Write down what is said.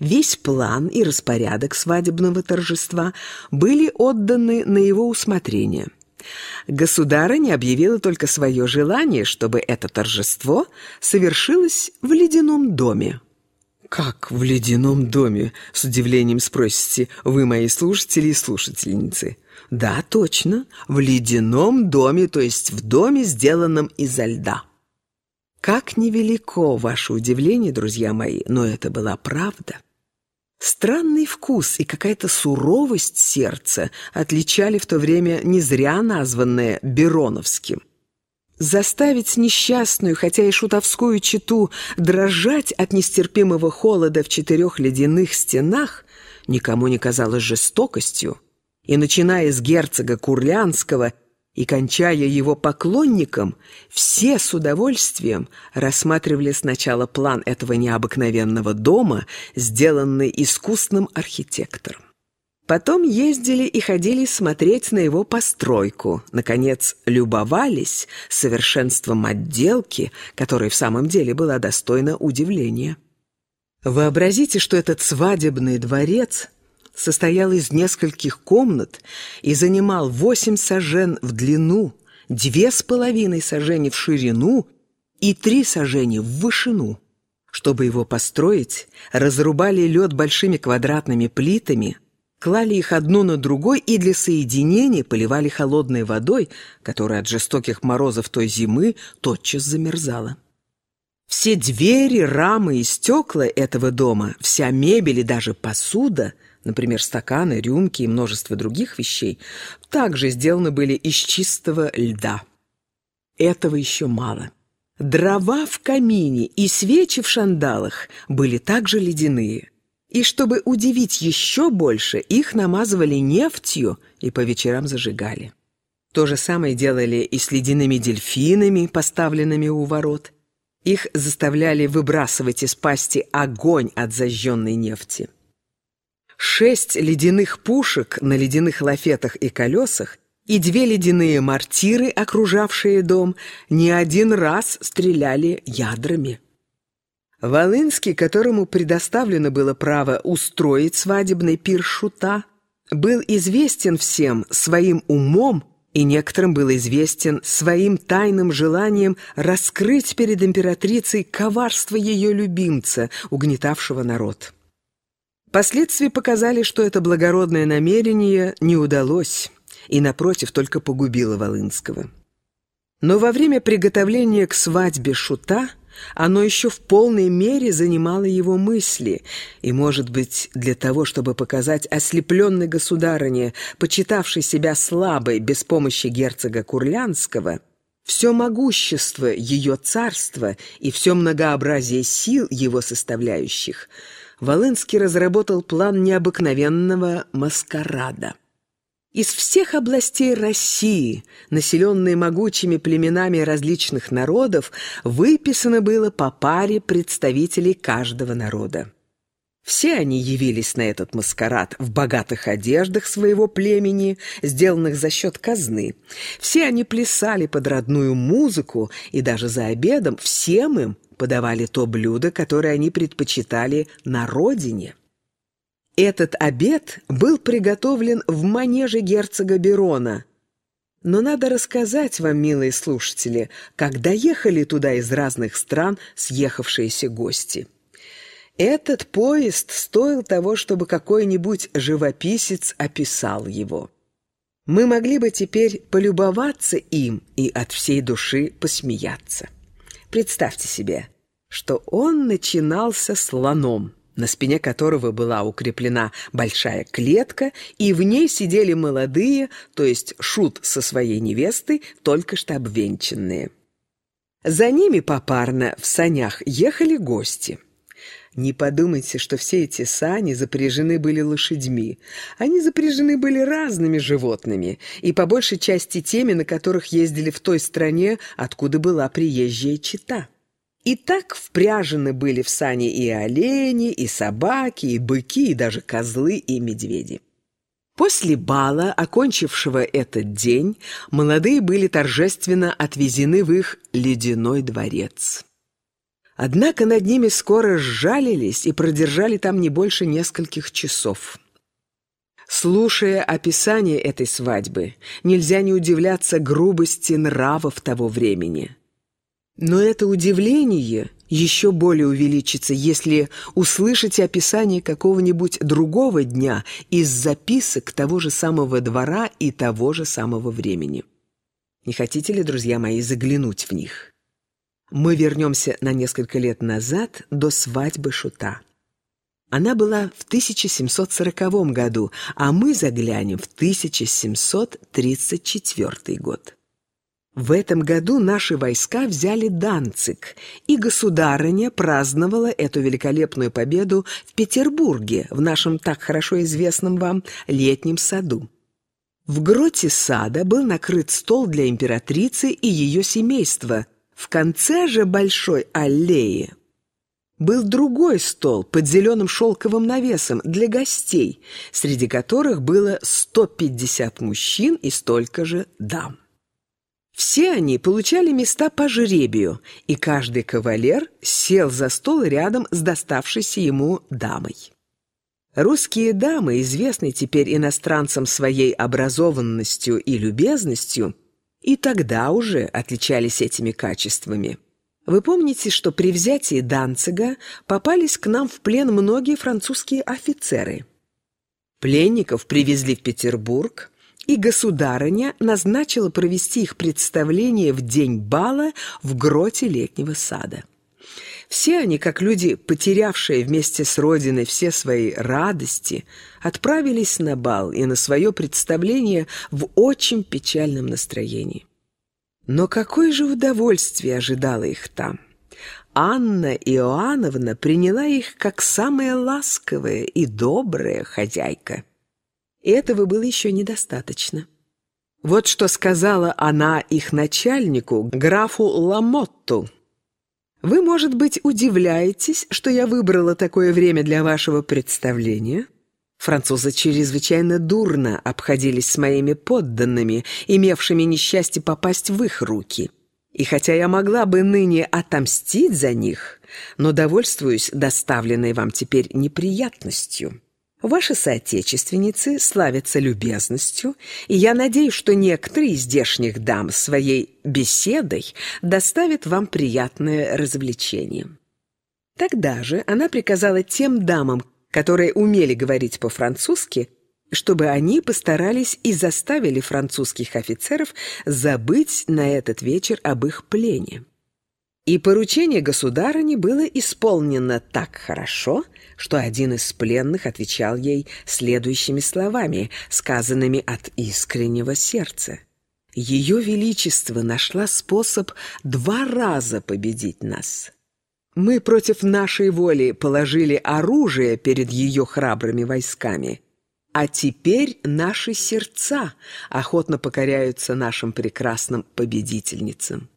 Весь план и распорядок свадебного торжества были отданы на его усмотрение. Государыня объявила только свое желание, чтобы это торжество совершилось в ледяном доме. «Как в ледяном доме?» — с удивлением спросите вы, мои слушатели и слушательницы. «Да, точно, в ледяном доме, то есть в доме, сделанном изо льда». Как невелико ваше удивление, друзья мои, но это была правда. Странный вкус и какая-то суровость сердца отличали в то время не зря названное Бероновским. Заставить несчастную, хотя и шутовскую читу, дрожать от нестерпимого холода в четырех ледяных стенах никому не казалось жестокостью, и, начиная с герцога Курлянского и кончая его поклонником, все с удовольствием рассматривали сначала план этого необыкновенного дома, сделанный искусным архитектором. Потом ездили и ходили смотреть на его постройку. Наконец, любовались совершенством отделки, которая в самом деле была достойна удивления. Вообразите, что этот свадебный дворец состоял из нескольких комнат и занимал восемь сажен в длину, две с половиной сажени в ширину и три сажени в вышину. Чтобы его построить, разрубали лед большими квадратными плитами – клали их одну на другой и для соединения поливали холодной водой, которая от жестоких морозов той зимы тотчас замерзала. Все двери, рамы и стекла этого дома, вся мебель и даже посуда, например, стаканы, рюмки и множество других вещей, также сделаны были из чистого льда. Этого еще мало. Дрова в камине и свечи в шандалах были также ледяные. И чтобы удивить еще больше, их намазывали нефтью и по вечерам зажигали. То же самое делали и с ледяными дельфинами, поставленными у ворот. Их заставляли выбрасывать из пасти огонь от зажженной нефти. Шесть ледяных пушек на ледяных лафетах и колесах и две ледяные мортиры, окружавшие дом, не один раз стреляли ядрами. Волынский, которому предоставлено было право устроить свадебный пир шута, был известен всем своим умом и некоторым был известен своим тайным желанием раскрыть перед императрицей коварство ее любимца, угнетавшего народ. Последствия показали, что это благородное намерение не удалось и, напротив, только погубило Волынского. Но во время приготовления к свадьбе шута оно еще в полной мере занимало его мысли, и, может быть, для того, чтобы показать ослепленной государыне, почитавшей себя слабой без помощи герцога Курлянского, все могущество ее царства и все многообразие сил его составляющих, Волынский разработал план необыкновенного маскарада. Из всех областей России, населенной могучими племенами различных народов, выписано было по паре представителей каждого народа. Все они явились на этот маскарад в богатых одеждах своего племени, сделанных за счет казны. Все они плясали под родную музыку, и даже за обедом всем им подавали то блюдо, которое они предпочитали на родине. Этот обед был приготовлен в манеже герцога Берона. Но надо рассказать вам, милые слушатели, как доехали туда из разных стран съехавшиеся гости. Этот поезд стоил того, чтобы какой-нибудь живописец описал его. Мы могли бы теперь полюбоваться им и от всей души посмеяться. Представьте себе, что он начинался слоном на спине которого была укреплена большая клетка, и в ней сидели молодые, то есть шут со своей невестой, только что обвенчанные. За ними попарно в санях ехали гости. Не подумайте, что все эти сани запряжены были лошадьми. Они запряжены были разными животными, и по большей части теми, на которых ездили в той стране, откуда была приезжая чита. И так впряжены были в сани и олени, и собаки, и быки, и даже козлы и медведи. После бала, окончившего этот день, молодые были торжественно отвезены в их ледяной дворец. Однако над ними скоро сжалились и продержали там не больше нескольких часов. Слушая описание этой свадьбы, нельзя не удивляться грубости нравов того времени. Но это удивление еще более увеличится, если услышите описание какого-нибудь другого дня из записок того же самого двора и того же самого времени. Не хотите ли, друзья мои, заглянуть в них? Мы вернемся на несколько лет назад до свадьбы Шута. Она была в 1740 году, а мы заглянем в 1734 год. В этом году наши войска взяли Данцик, и государыня праздновала эту великолепную победу в Петербурге, в нашем так хорошо известном вам летнем саду. В гроте сада был накрыт стол для императрицы и ее семейства. В конце же большой аллеи был другой стол под зеленым шелковым навесом для гостей, среди которых было 150 мужчин и столько же дам. Все они получали места по жребию, и каждый кавалер сел за стол рядом с доставшейся ему дамой. Русские дамы, известные теперь иностранцам своей образованностью и любезностью, и тогда уже отличались этими качествами. Вы помните, что при взятии Данцига попались к нам в плен многие французские офицеры. Пленников привезли в Петербург, и государыня назначила провести их представление в день бала в гроте летнего сада. Все они, как люди, потерявшие вместе с Родиной все свои радости, отправились на бал и на свое представление в очень печальном настроении. Но какое же удовольствие ожидало их там! Анна Иоанновна приняла их как самая ласковая и добрая хозяйка – этого было еще недостаточно. Вот что сказала она их начальнику, графу Ламотту. «Вы, может быть, удивляетесь, что я выбрала такое время для вашего представления?» Французы чрезвычайно дурно обходились с моими подданными, имевшими несчастье попасть в их руки. И хотя я могла бы ныне отомстить за них, но довольствуюсь доставленной вам теперь неприятностью. Ваши соотечественницы славятся любезностью, и я надеюсь, что некоторые из здешних дам своей беседой доставят вам приятное развлечение». Тогда же она приказала тем дамам, которые умели говорить по-французски, чтобы они постарались и заставили французских офицеров забыть на этот вечер об их плене. И поручение государыни было исполнено так хорошо, что один из пленных отвечал ей следующими словами, сказанными от искреннего сердца. «Ее Величество нашла способ два раза победить нас. Мы против нашей воли положили оружие перед ее храбрыми войсками, а теперь наши сердца охотно покоряются нашим прекрасным победительницам».